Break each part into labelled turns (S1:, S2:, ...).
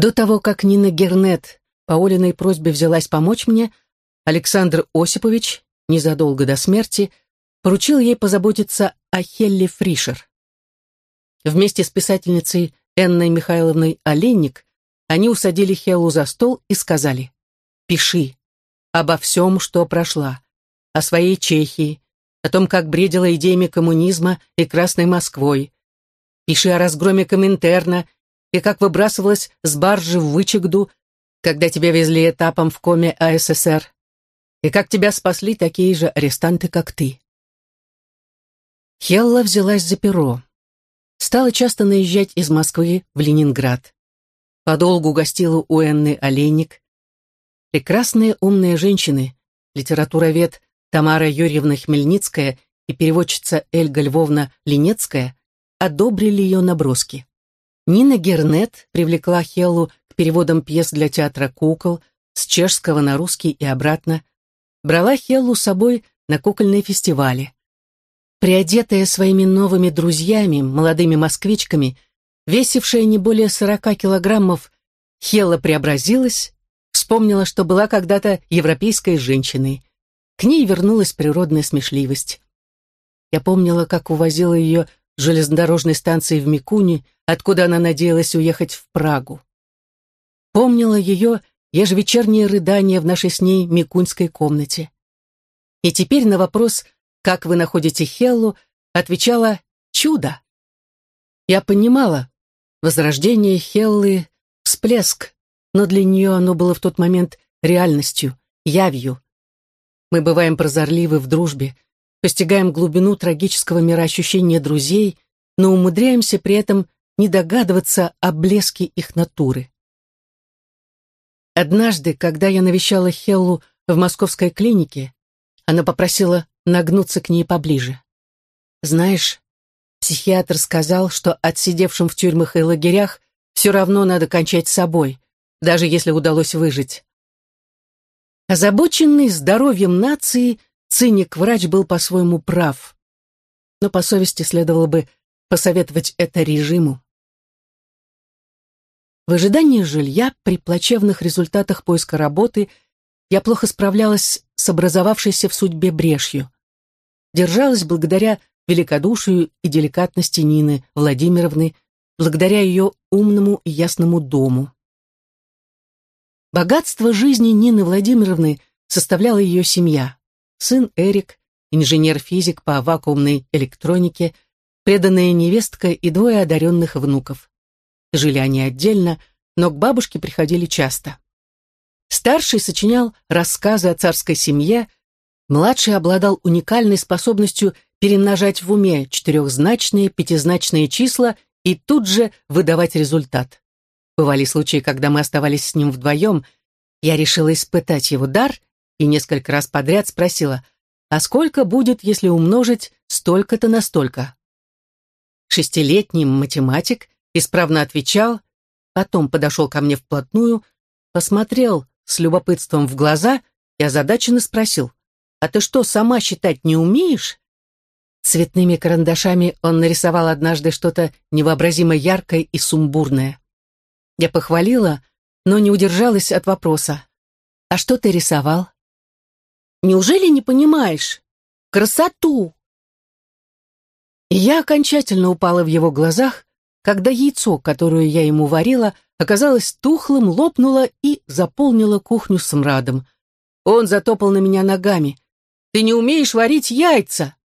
S1: До того, как Нина Гернет по Олиной просьбе взялась помочь мне, Александр Осипович, незадолго до смерти, поручил ей позаботиться о Хелле Фришер. Вместе с писательницей Энной Михайловной Оленник они усадили Хеллу за стол и сказали «Пиши обо всем, что прошла, о своей Чехии, о том, как бредила идеями коммунизма и Красной Москвой. Пиши о разгроме Коминтерна и как выбрасывалась с баржи в Вычегду, когда тебя везли этапом в коме АССР, и как тебя спасли такие же арестанты, как ты. Хелла взялась за перо. Стала часто наезжать из Москвы в Ленинград. Подолгу гостила у Энны Олейник. Прекрасные умные женщины, литературовед Тамара Юрьевна Хмельницкая и переводчица Эльга Львовна Ленецкая одобрили ее наброски. Нина Гернет привлекла Хеллу к переводам пьес для театра «Кукол» с чешского на русский и обратно, брала Хеллу с собой на кукольные фестивали. Приодетая своими новыми друзьями, молодыми москвичками, весившая не более сорока килограммов, Хелла преобразилась, вспомнила, что была когда-то европейской женщиной. К ней вернулась природная смешливость. Я помнила, как увозила ее с железнодорожной станции в Микуне, откуда она надеялась уехать в Прагу. Помнила ее ежевечернее рыдание в нашей с ней микуньской комнате. И теперь на вопрос «Как вы находите Хеллу?» отвечала «Чудо». Я понимала, возрождение Хеллы — всплеск, но для нее оно было в тот момент реальностью, явью, мы бываем прозорливы в дружбе, постигаем глубину трагического мироощущения друзей, но умудряемся при этом не догадываться о блеске их натуры. Однажды, когда я навещала Хеллу в московской клинике, она попросила нагнуться к ней поближе. «Знаешь, психиатр сказал, что отсидевшим в тюрьмах и лагерях все равно надо кончать с собой, даже если удалось выжить. Озабоченный здоровьем нации, циник-врач был по-своему прав. Но по совести следовало бы посоветовать это режиму. В ожидании жилья при плачевных результатах поиска работы я плохо справлялась с образовавшейся в судьбе брешью. Держалась благодаря великодушию и деликатности Нины Владимировны, благодаря ее умному и ясному дому. Богатство жизни Нины Владимировны составляла ее семья. Сын Эрик, инженер-физик по вакуумной электронике, преданная невестка и двое одаренных внуков. Жили они отдельно, но к бабушке приходили часто. Старший сочинял рассказы о царской семье, младший обладал уникальной способностью перемножать в уме четырехзначные, пятизначные числа и тут же выдавать результат. Бывали случаи, когда мы оставались с ним вдвоем. Я решила испытать его дар и несколько раз подряд спросила, а сколько будет, если умножить столько-то на столько? Шестилетний математик исправно отвечал, потом подошел ко мне вплотную, посмотрел с любопытством в глаза и озадаченно спросил, «А ты что, сама считать не умеешь?» Цветными карандашами он нарисовал однажды что-то невообразимо яркое и сумбурное. Я похвалила, но не удержалась от вопроса. «А что ты рисовал?» «Неужели не понимаешь? Красоту!» И я окончательно упала в его глазах, когда яйцо, которое я ему варила, оказалось тухлым, лопнуло и заполнило кухню смрадом. Он затопал на меня ногами. «Ты не умеешь варить яйца!»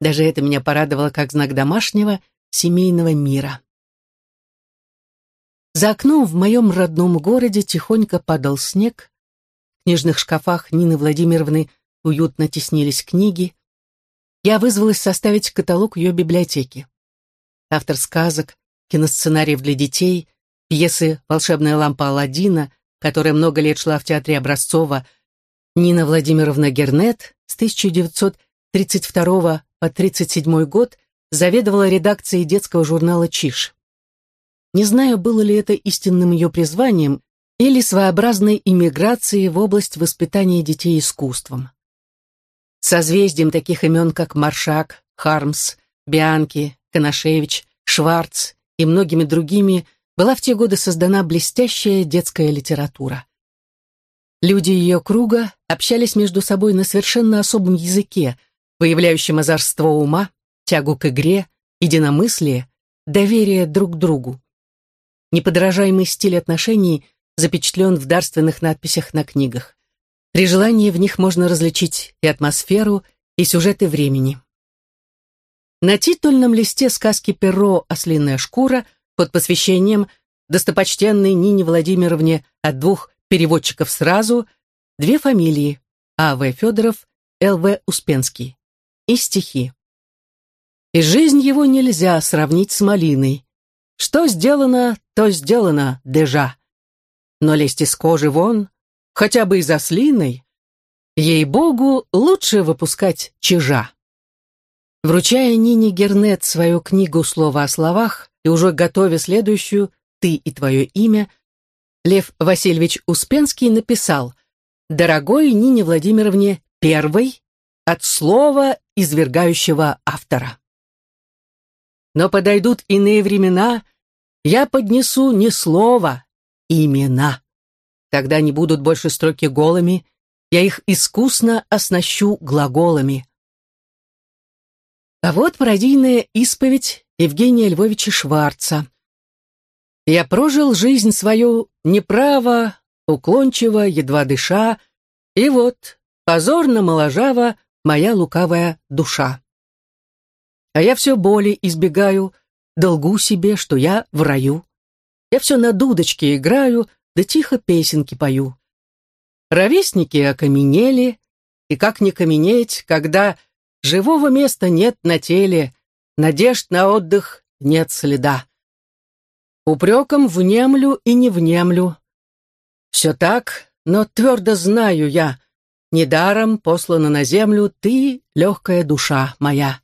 S1: Даже это меня порадовало как знак домашнего, семейного мира. За окном в моем родном городе тихонько падал снег. В книжных шкафах Нины Владимировны уютно теснились книги. Я вызвалась составить каталог ее библиотеки. Автор сказок, киносценариев для детей, пьесы «Волшебная лампа Аладдина», которая много лет шла в театре Образцова, Нина Владимировна Гернет с 1932 по 1937 год заведовала редакцией детского журнала «Чиж». Не знаю, было ли это истинным ее призванием или своеобразной иммиграцией в область воспитания детей искусством. Созвездием таких имен, как Маршак, Хармс, Бианки, Коношевич, Шварц и многими другими была в те годы создана блестящая детская литература. Люди ее круга общались между собой на совершенно особом языке, выявляющем озорство ума, тягу к игре, единомыслие, доверие друг к другу. Неподражаемый стиль отношений запечатлен в дарственных надписях на книгах. При желании в них можно различить и атмосферу, и сюжеты времени. На титульном листе сказки «Перо. Ослиная шкура» под посвящением достопочтенной Нине Владимировне от двух переводчиков сразу две фамилии А.В. Федоров, Л.В. Успенский и стихи. И жизнь его нельзя сравнить с малиной. Что сделано, то сделано, дежа. Но лезть из кожи вон, хотя бы из ослиной, ей-богу, лучше выпускать чижа. Вручая Нине Гернет свою книгу «Слово о словах» и уже готовя следующую «Ты и твое имя», Лев Васильевич Успенский написал «Дорогой Нине Владимировне первой от слова извергающего автора». Но подойдут иные времена, я поднесу не слово, имена. Тогда не будут больше строки голыми, я их искусно оснащу глаголами. А вот пародийная исповедь Евгения Львовича Шварца. «Я прожил жизнь свою неправо, уклончиво, едва дыша, и вот, позорно моложава, моя лукавая душа. А я все боли избегаю, долгу себе, что я в раю. Я все на дудочке играю, да тихо песенки пою. Ровесники окаменели, и как не каменеть, когда Живого места нет на теле, надежд на отдых нет следа. Упреком внемлю и не внемлю. Все так, но твердо знаю я, недаром послана на землю ты, легкая душа моя.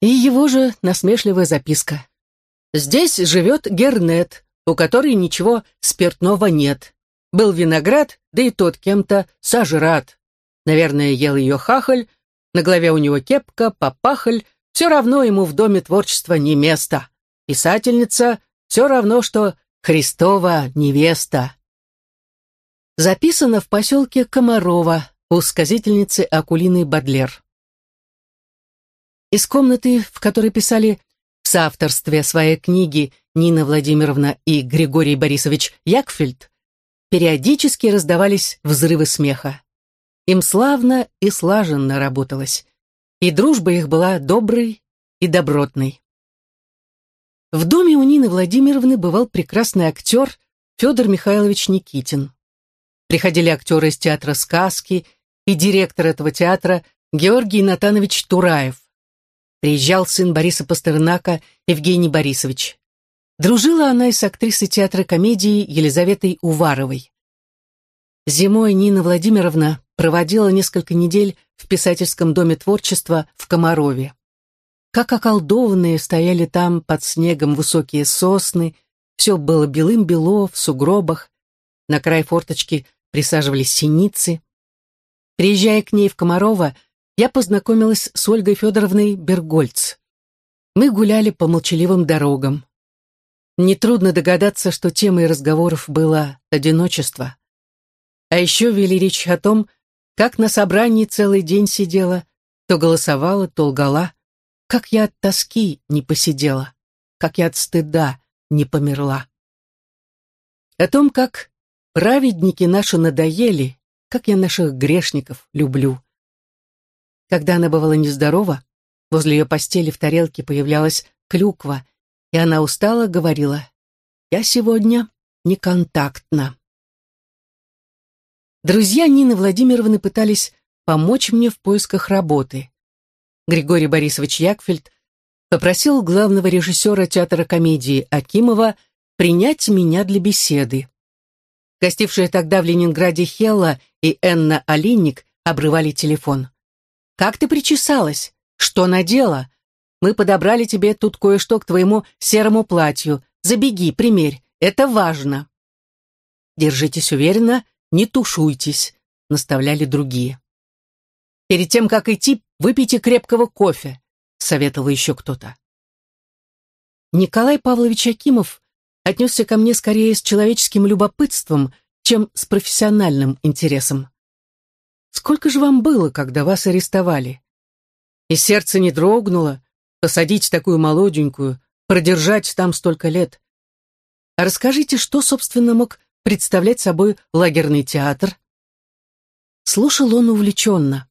S1: И его же насмешливая записка. Здесь живет Гернет, у которой ничего спиртного нет. Был виноград, да и тот кем-то сожрат. Наверное, ел ее хахаль, на голове у него кепка, попахаль, все равно ему в доме творчества не место. Писательница все равно, что Христова невеста. Записано в поселке Комарова у сказительницы Акулины Бадлер. Из комнаты, в которой писали в соавторстве своей книги Нина Владимировна и Григорий Борисович Якфельд, периодически раздавались взрывы смеха. Им славно и слаженно работалось, и дружба их была доброй и добротной. В доме у Нины Владимировны бывал прекрасный актер Федор Михайлович Никитин. Приходили актеры из театра «Сказки» и директор этого театра Георгий Натанович Тураев. Приезжал сын Бориса Пастернака Евгений Борисович. Дружила она и с актрисой театра комедии Елизаветой Уваровой. Зимой Нина Владимировна проводила несколько недель в писательском доме творчества в Комарове. Как околдованные стояли там под снегом высокие сосны, все было белым-бело, в сугробах, на край форточки присаживались синицы. Приезжая к ней в Комарова, я познакомилась с Ольгой Федоровной Бергольц. Мы гуляли по молчаливым дорогам. Нетрудно догадаться, что темой разговоров было одиночество. А еще вели речь о том, как на собрании целый день сидела, то голосовала, то лгала. Как я от тоски не посидела, как я от стыда не померла. О том, как праведники наши надоели, как я наших грешников люблю. Когда она бывала нездорова, возле ее постели в тарелке появлялась клюква, и она устала говорила, «Я сегодня неконтактна». Друзья Нины Владимировны пытались помочь мне в поисках работы. Григорий Борисович Якфельд попросил главного режиссера театра комедии Акимова принять меня для беседы. Гостившие тогда в Ленинграде Хелла и Энна Олинник обрывали телефон. «Как ты причесалась? Что надела? Мы подобрали тебе тут кое-что к твоему серому платью. Забеги, примерь, это важно». Держитесь уверенно, не тушуйтесь», — наставляли другие. «Перед тем, как идти, выпейте крепкого кофе», — советовал еще кто-то. Николай Павлович Акимов отнесся ко мне скорее с человеческим любопытством, чем с профессиональным интересом. «Сколько же вам было, когда вас арестовали?» И сердце не дрогнуло, посадить такую молоденькую, продержать там столько лет. А расскажите, что, собственно, мог представлять собой лагерный театр? Слушал он увлеченно.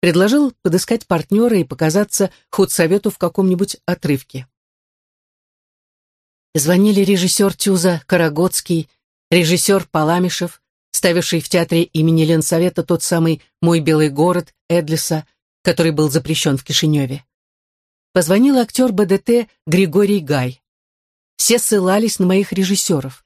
S1: Предложил подыскать партнера и показаться худсовету в каком-нибудь отрывке. Звонили режиссер Тюза Карагодский, режиссер Паламишев, ставивший в театре имени Ленсовета тот самый «Мой белый город» Эдлиса, который был запрещен в Кишиневе. Позвонил актер БДТ Григорий Гай. Все ссылались на моих режиссеров.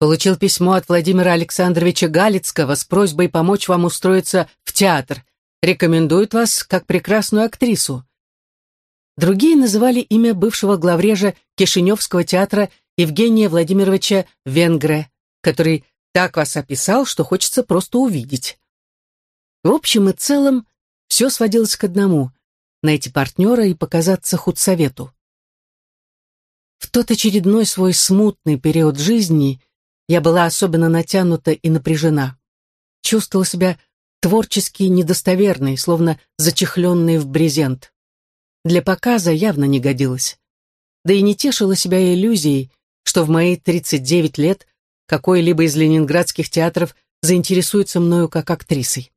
S1: Получил письмо от Владимира Александровича Галицкого с просьбой помочь вам устроиться в театр. Рекомендует вас как прекрасную актрису. Другие называли имя бывшего главрежа Кишиневского театра Евгения Владимировича Венгре, который так вас описал, что хочется просто увидеть. В общем и целом, все сводилось к одному — найти партнера и показаться худсовету. В тот очередной свой смутный период жизни я была особенно натянута и напряжена. Чувствовала себя творчески недостоверной, словно зачехленной в брезент для показа явно не годилась. Да и не тешила себя иллюзией, что в мои 39 лет какой-либо из ленинградских театров заинтересуется мною как актрисой.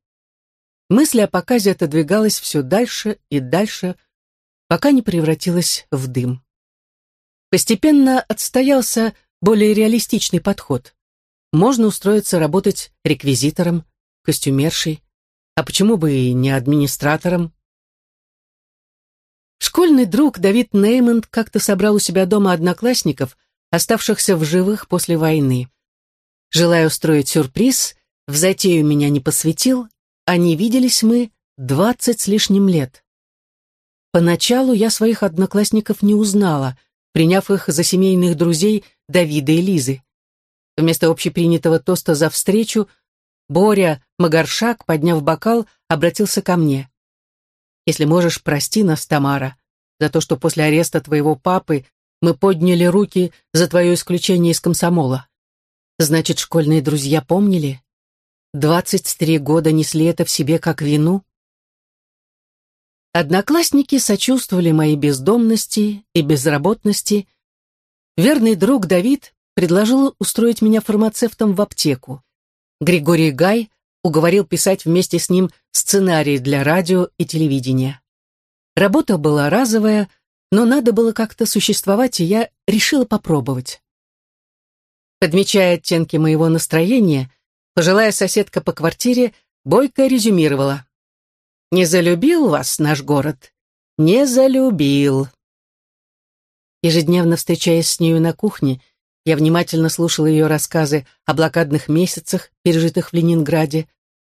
S1: Мысль о показе отодвигалась все дальше и дальше, пока не превратилась в дым. Постепенно отстоялся более реалистичный подход. Можно устроиться работать реквизитором, костюмершей, а почему бы и не администратором? Школьный друг Давид Неймонд как-то собрал у себя дома одноклассников, оставшихся в живых после войны. Желая устроить сюрприз, в затею меня не посвятил, а не виделись мы двадцать с лишним лет. Поначалу я своих одноклассников не узнала, приняв их за семейных друзей Давида и Лизы. Вместо общепринятого тоста за встречу Боря Магаршак, подняв бокал, обратился ко мне. Если можешь, прости нас, Тамара, за то, что после ареста твоего папы мы подняли руки за твое исключение из комсомола. Значит, школьные друзья помнили? Двадцать три года несли это в себе как вину? Одноклассники сочувствовали моей бездомности и безработности. Верный друг Давид предложил устроить меня фармацевтом в аптеку. Григорий Гай уговорил писать вместе с ним сценарий для радио и телевидения. Работа была разовая, но надо было как-то существовать, и я решила попробовать. Подмечая оттенки моего настроения, пожилая соседка по квартире бойко резюмировала. «Не залюбил вас наш город? Не залюбил». Ежедневно встречаясь с нею на кухне, я внимательно слушала ее рассказы о блокадных месяцах, пережитых в Ленинграде,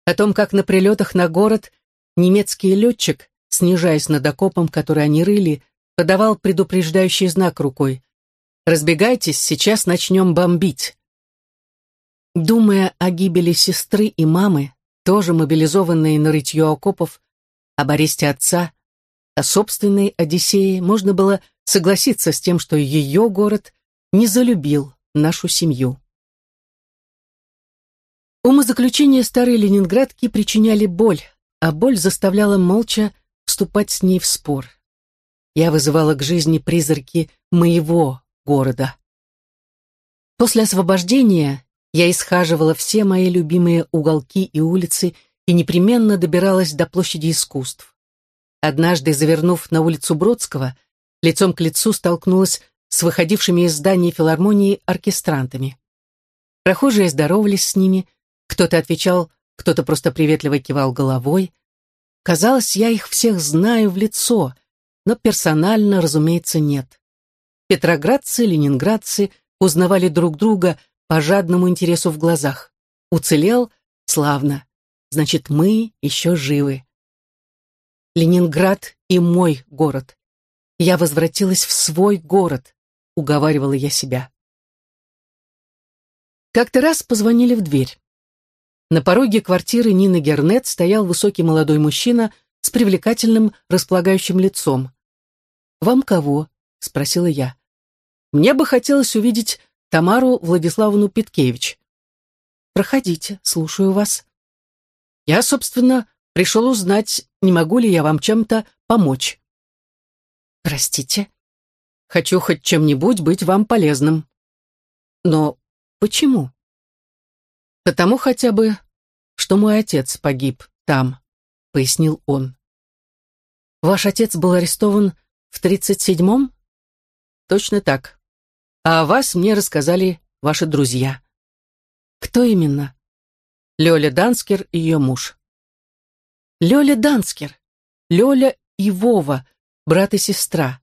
S1: о том, как на прилетах на город немецкий летчик, снижаясь над окопом, который они рыли, подавал предупреждающий знак рукой. «Разбегайтесь, сейчас начнем бомбить». Думая о гибели сестры и мамы, тоже мобилизованные на рытье окопов, об аресте отца, о собственной Одиссее, можно было согласиться с тем, что ее город не залюбил нашу семью. Умозаключения старой ленинградки причиняли боль, а боль заставляла молча вступать с ней в спор. Я вызывала к жизни призраки моего города. После освобождения я исхаживала все мои любимые уголки и улицы и непременно добиралась до площади искусств. Однажды, завернув на улицу Бродского, лицом к лицу столкнулась с выходившими из здания филармонии оркестрантами. Прохожие здоровались с ними, кто-то отвечал, кто-то просто приветливо кивал головой. Казалось, я их всех знаю в лицо, но персонально, разумеется, нет. Петроградцы, ленинградцы узнавали друг друга по жадному интересу в глазах. Уцелел? Славно. Значит, мы еще живы. Ленинград и мой город. Я возвратилась в свой город, уговаривала я себя. Как-то раз позвонили в дверь. На пороге квартиры Нины Гернет стоял высокий молодой мужчина с привлекательным располагающим лицом. «Вам кого?» — спросила я. Мне бы хотелось увидеть Тамару Владиславовну Питкевич. Проходите, слушаю вас. Я, собственно, пришел узнать, не могу ли я вам чем-то помочь. Простите. Хочу хоть чем-нибудь быть вам полезным. Но почему? Потому хотя бы, что мой отец погиб там, пояснил он. Ваш отец был арестован в тридцать седьмом? Точно так. А о вас мне рассказали ваши друзья. Кто именно? Лёля Данскер и ее муж. Лёля Данскер. Лёля и Вова, брат и сестра.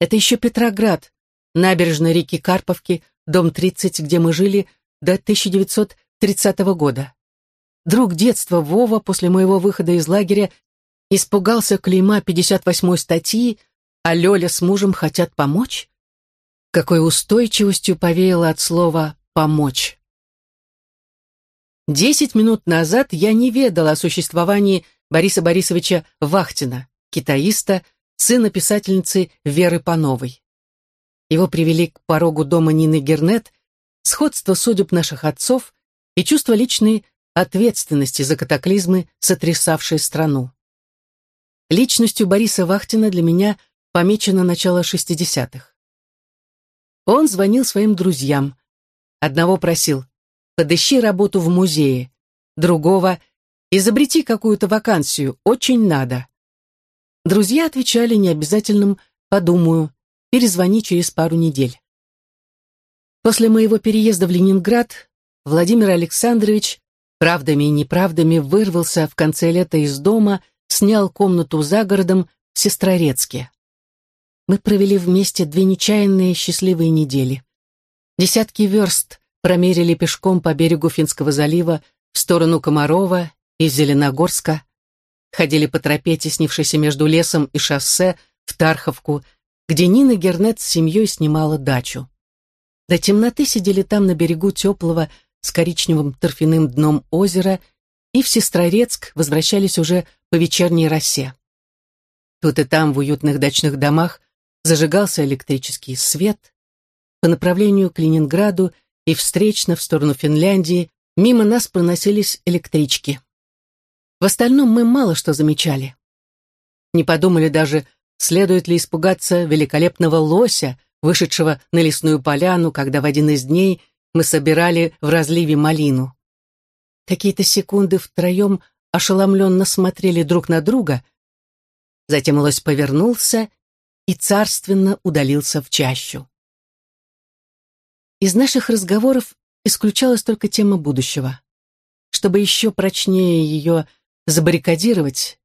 S1: Это еще Петроград, набережная реки Карповки, дом 30, где мы жили до 1930 года. Друг детства Вова после моего выхода из лагеря испугался клейма 58-й статьи, а Лёля с мужем хотят помочь? Какой устойчивостью повеяло от слова «помочь». Десять минут назад я не ведала о существовании Бориса Борисовича Вахтина, китаиста, сына писательницы Веры Пановой. Его привели к порогу дома Нины Гернет, сходство судеб наших отцов и чувство личной ответственности за катаклизмы, сотрясавшие страну. Личностью Бориса Вахтина для меня помечено начало 60-х. Он звонил своим друзьям. Одного просил «Подыщи работу в музее», другого «Изобрети какую-то вакансию, очень надо». Друзья отвечали необязательным «Подумаю, перезвони через пару недель». После моего переезда в Ленинград Владимир Александрович правдами и неправдами вырвался в конце лета из дома, снял комнату за городом в Сестрорецке. Мы провели вместе две нечаянные счастливые недели. Десятки верст промерили пешком по берегу Финского залива в сторону Комарова и Зеленогорска, ходили по тропе, теснившейся между лесом и шоссе, в Тарховку, где Нина Гернет с семьей снимала дачу. До темноты сидели там на берегу теплого с коричневым торфяным дном озера и в Сестрорецк возвращались уже по вечерней росе. Тут и там в уютных дачных домах зажигался электрический свет. По направлению к Ленинграду и встречно в сторону Финляндии мимо нас проносились электрички. В остальном мы мало что замечали. Не подумали даже, следует ли испугаться великолепного лося, вышедшего на лесную поляну, когда в один из дней мы собирали в разливе малину. Какие-то секунды втроем ошеломленно смотрели друг на друга. Затем лось повернулся и царственно удалился в чащу. Из наших разговоров исключалась только тема будущего. Чтобы еще прочнее ее забаррикадировать,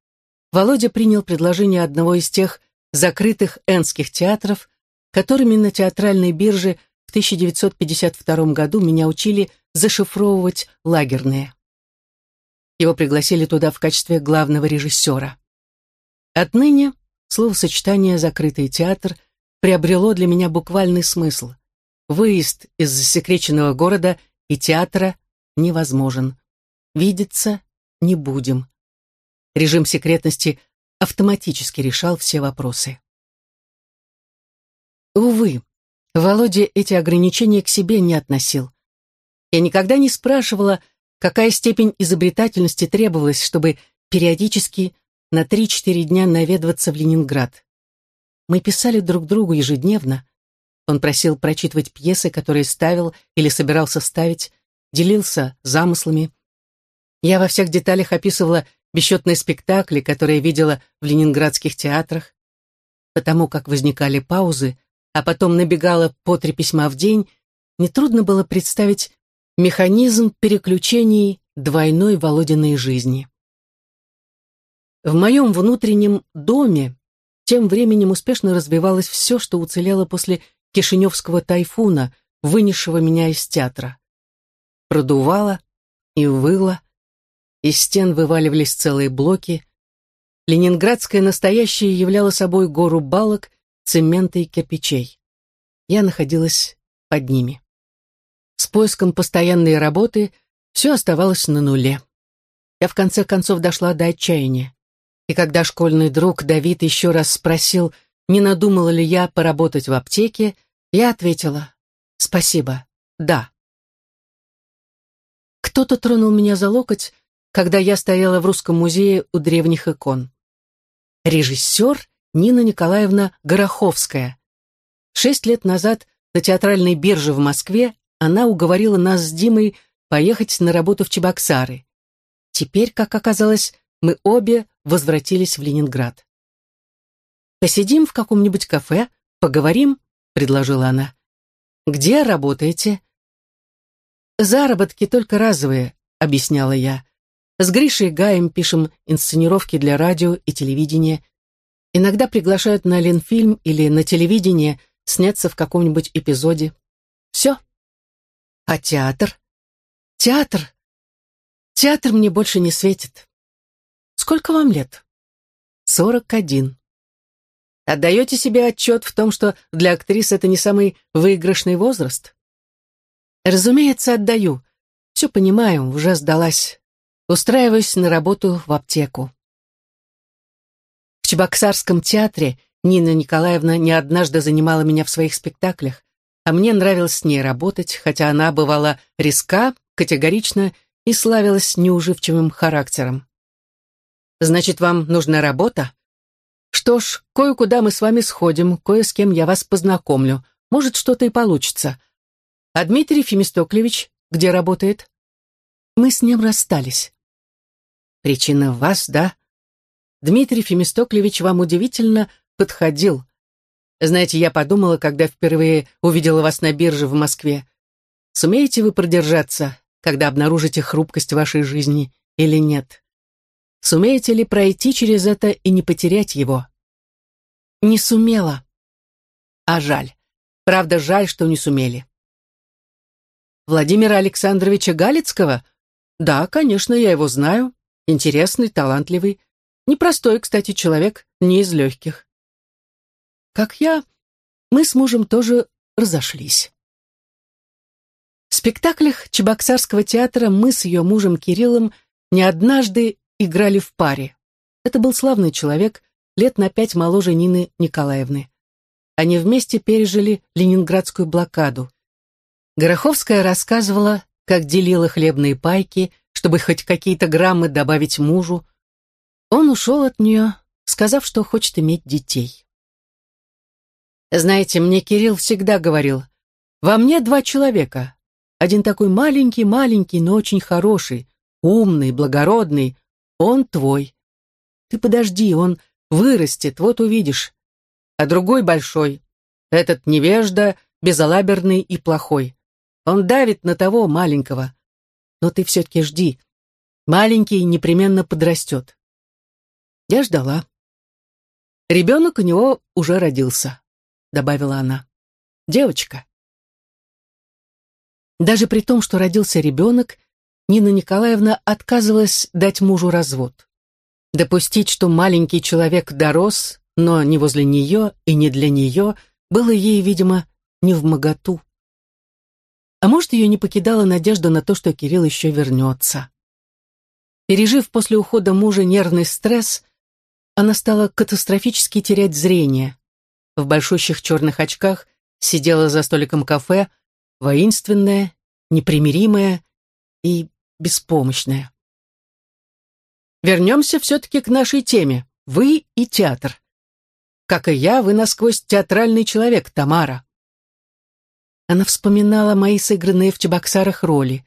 S1: Володя принял предложение одного из тех закрытых энских театров, которыми на театральной бирже в 1952 году меня учили зашифровывать лагерные. Его пригласили туда в качестве главного режиссера. Отныне словосочетание «закрытый театр» приобрело для меня буквальный смысл. Выезд из засекреченного города и театра невозможен. Видеться не будем. Режим секретности автоматически решал все вопросы. Увы, Володя эти ограничения к себе не относил. Я никогда не спрашивала, какая степень изобретательности требовалась, чтобы периодически на 3-4 дня наведываться в Ленинград. Мы писали друг другу ежедневно. Он просил прочитывать пьесы, которые ставил или собирался ставить, делился замыслами. Я во всех деталях описывала бесчетные спектакли, которые видела в ленинградских театрах. Потому как возникали паузы, а потом набегало по три письма в день, нетрудно было представить механизм переключений двойной Володиной жизни. В моем внутреннем доме тем временем успешно развивалось все, что уцелело после Кишиневского тайфуна, вынесшего меня из театра. Продувало и выло, из стен вываливались целые блоки. Ленинградское настоящее являло собой гору балок, цемента и кирпичей. Я находилась под ними. С поиском постоянной работы все оставалось на нуле. Я в конце концов дошла до отчаяния. И когда школьный друг Давид еще раз спросил, не надумала ли я поработать в аптеке, Я ответила «Спасибо, да». Кто-то тронул меня за локоть, когда я стояла в Русском музее у древних икон. Режиссер Нина Николаевна Гороховская. Шесть лет назад на театральной бирже в Москве она уговорила нас с Димой поехать на работу в Чебоксары. Теперь, как оказалось, мы обе возвратились в Ленинград. «Посидим в каком-нибудь кафе, поговорим», — предложила она. «Где работаете?» «Заработки только разовые», — объясняла я. «С Гришей Гаем пишем инсценировки для радио и телевидения. Иногда приглашают на Ленфильм или на телевидение сняться в каком-нибудь эпизоде. Все. А театр? Театр? Театр мне больше не светит. Сколько вам лет? Сорок один. Отдаете себе отчет в том, что для актрис это не самый выигрышный возраст? Разумеется, отдаю. Все понимаю, уже сдалась. Устраиваюсь на работу в аптеку. В Чебоксарском театре Нина Николаевна не однажды занимала меня в своих спектаклях, а мне нравилось с ней работать, хотя она бывала резка, категорична и славилась неуживчивым характером. «Значит, вам нужна работа?» Что ж, кое-куда мы с вами сходим, кое с кем я вас познакомлю. Может, что-то и получится. А Дмитрий Фемистоклевич где работает? Мы с ним расстались. Причина в вас, да? Дмитрий Фемистоклевич вам удивительно подходил. Знаете, я подумала, когда впервые увидела вас на бирже в Москве. Сумеете вы продержаться, когда обнаружите хрупкость вашей жизни или нет? Сумеете ли пройти через это и не потерять его? Не сумела. А жаль. Правда, жаль, что не сумели. Владимира Александровича Галицкого? Да, конечно, я его знаю. Интересный, талантливый. Непростой, кстати, человек, не из легких. Как я, мы с мужем тоже разошлись. В спектаклях Чебоксарского театра мы с ее мужем Кириллом не однажды играли в паре. Это был славный человек, лет на пять моложе Нины Николаевны. Они вместе пережили ленинградскую блокаду. Гороховская рассказывала, как делила хлебные пайки, чтобы хоть какие-то граммы добавить мужу. Он ушел от нее, сказав, что хочет иметь детей. Знаете, мне Кирилл всегда говорил, во мне два человека. Один такой маленький-маленький, но очень хороший, умный, благородный, он твой. Ты подожди, он вырастет, вот увидишь. А другой большой. Этот невежда, безалаберный и плохой. Он давит на того маленького. Но ты все-таки жди. Маленький непременно подрастет. Я ждала. Ребенок у него уже родился, добавила она. Девочка. Даже при том, что родился ребенок, Нина Николаевна отказывалась дать мужу развод. Допустить, что маленький человек дорос, но не возле нее и не для нее, было ей, видимо, не в моготу. А может, ее не покидала надежда на то, что Кирилл еще вернется. Пережив после ухода мужа нервный стресс, она стала катастрофически терять зрение. В большущих черных очках сидела за столиком кафе, воинственная, непримиримая и беспомощная. Вернемся все-таки к нашей теме. Вы и театр. Как и я, вы насквозь театральный человек, Тамара. Она вспоминала мои сыгранные в Чебоксарах роли,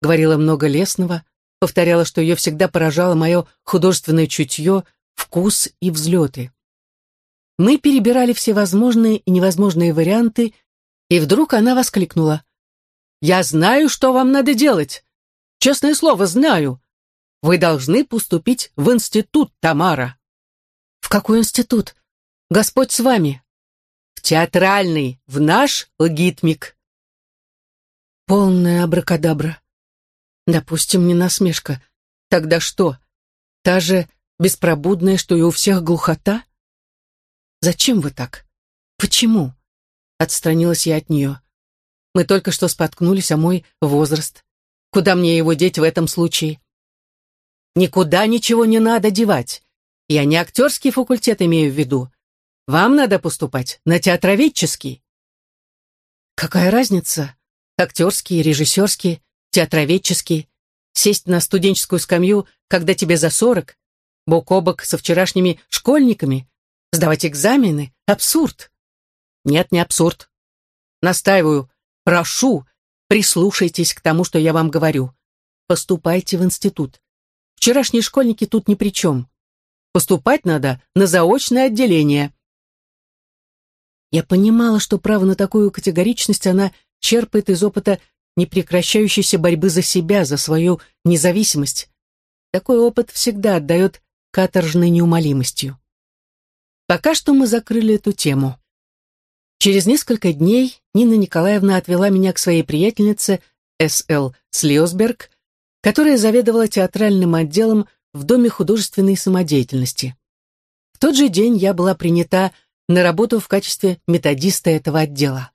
S1: говорила много лесного, повторяла, что ее всегда поражало мое художественное чутье, вкус и взлеты. Мы перебирали все возможные и невозможные варианты, и вдруг она воскликнула. «Я знаю, что вам надо делать. Честное слово, знаю. Вы должны поступить в институт, Тамара. В какой институт? Господь с вами. В театральный, в наш лгитмик. Полная абракадабра. Допустим, не насмешка. Тогда что? Та же беспробудная, что и у всех глухота? Зачем вы так? Почему? Отстранилась я от нее. Мы только что споткнулись о мой возраст. Куда мне его деть в этом случае? Никуда ничего не надо девать. Я не актерский факультет имею в виду. Вам надо поступать на театроведческий. Какая разница? Актерский, режиссерский, театроведческий. Сесть на студенческую скамью, когда тебе за сорок, бок о бок со вчерашними школьниками, сдавать экзамены — абсурд. Нет, не абсурд. Настаиваю, прошу, прислушайтесь к тому, что я вам говорю. Поступайте в институт. Вчерашние школьники тут ни при чем. Поступать надо на заочное отделение. Я понимала, что право на такую категоричность она черпает из опыта непрекращающейся борьбы за себя, за свою независимость. Такой опыт всегда отдает каторжной неумолимостью. Пока что мы закрыли эту тему. Через несколько дней Нина Николаевна отвела меня к своей приятельнице С.Л. Слиосберг, которая заведовала театральным отделом в Доме художественной самодеятельности. В тот же день я была принята на работу в качестве методиста этого отдела.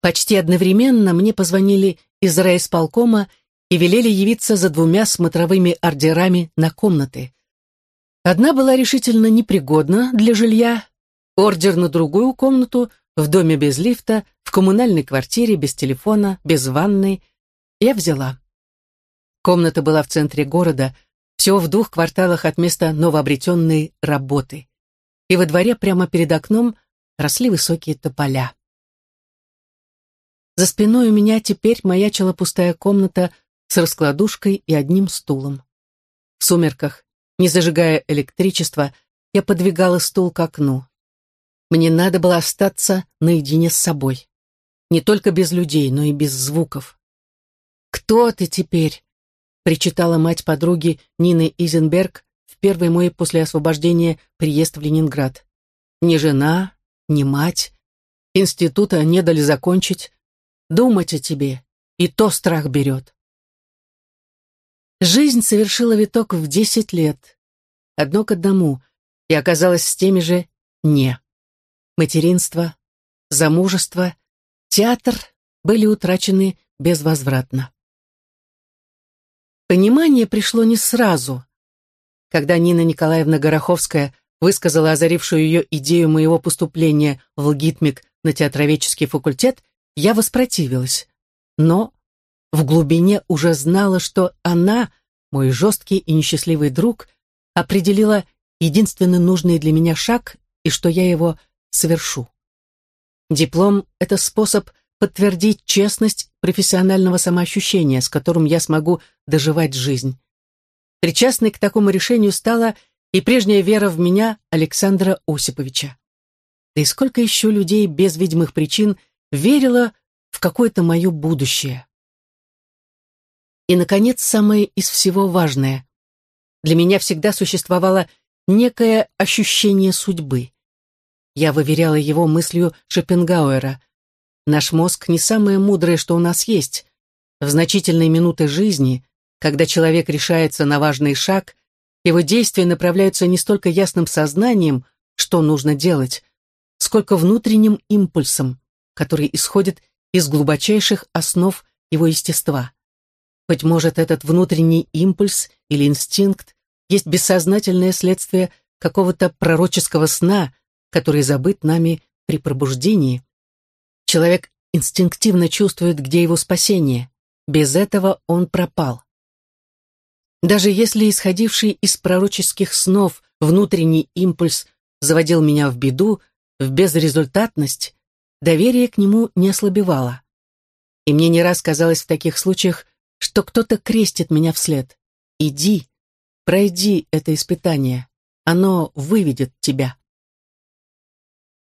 S1: Почти одновременно мне позвонили из райисполкома и велели явиться за двумя смотровыми ордерами на комнаты. Одна была решительно непригодна для жилья, ордер на другую комнату в доме без лифта, в коммунальной квартире, без телефона, без ванной, я взяла. Комната была в центре города, всего в двух кварталах от места новообретенной работы. И во дворе прямо перед окном росли высокие тополя. За спиной у меня теперь маячила пустая комната с раскладушкой и одним стулом. В сумерках, не зажигая электричество, я подвигала стул к окну. Мне надо было остаться наедине с собой. Не только без людей, но и без звуков. «Кто ты теперь?» — причитала мать подруги Нины Изенберг в первый мой после освобождения приезд в Ленинград. «Ни жена, ни мать. Института не дали закончить. Думать о тебе, и то страх берет. Жизнь совершила виток в десять лет. Одно к одному, и оказалась с теми же «не». Материнство, замужество, театр были утрачены безвозвратно. Понимание пришло не сразу. Когда Нина Николаевна Гороховская высказала озарившую ее идею моего поступления в ЛГИТМИК на театроведческий факультет, я воспротивилась, но в глубине уже знала, что она, мой жесткий и несчастливый друг, определила единственный нужный для меня шаг и что я его совершу. Диплом — это способ подтвердить честность профессионального самоощущения, с которым я смогу доживать жизнь. Причастной к такому решению стала и прежняя вера в меня Александра Осиповича. Да и сколько еще людей без видимых причин верила в какое-то мое будущее. И, наконец, самое из всего важное. Для меня всегда существовало некое ощущение судьбы. Я выверяла его мыслью Шопенгауэра. Наш мозг не самое мудрое, что у нас есть. В значительные минуты жизни, когда человек решается на важный шаг, его действия направляются не столько ясным сознанием, что нужно делать, сколько внутренним импульсом, который исходит из глубочайших основ его естества. Быть может, этот внутренний импульс или инстинкт есть бессознательное следствие какого-то пророческого сна, который забыт нами при пробуждении. Человек инстинктивно чувствует, где его спасение. Без этого он пропал. Даже если исходивший из пророческих снов внутренний импульс заводил меня в беду, в безрезультатность, доверие к нему не ослабевало. И мне не раз казалось в таких случаях, что кто-то крестит меня вслед. «Иди, пройди это испытание, оно выведет тебя».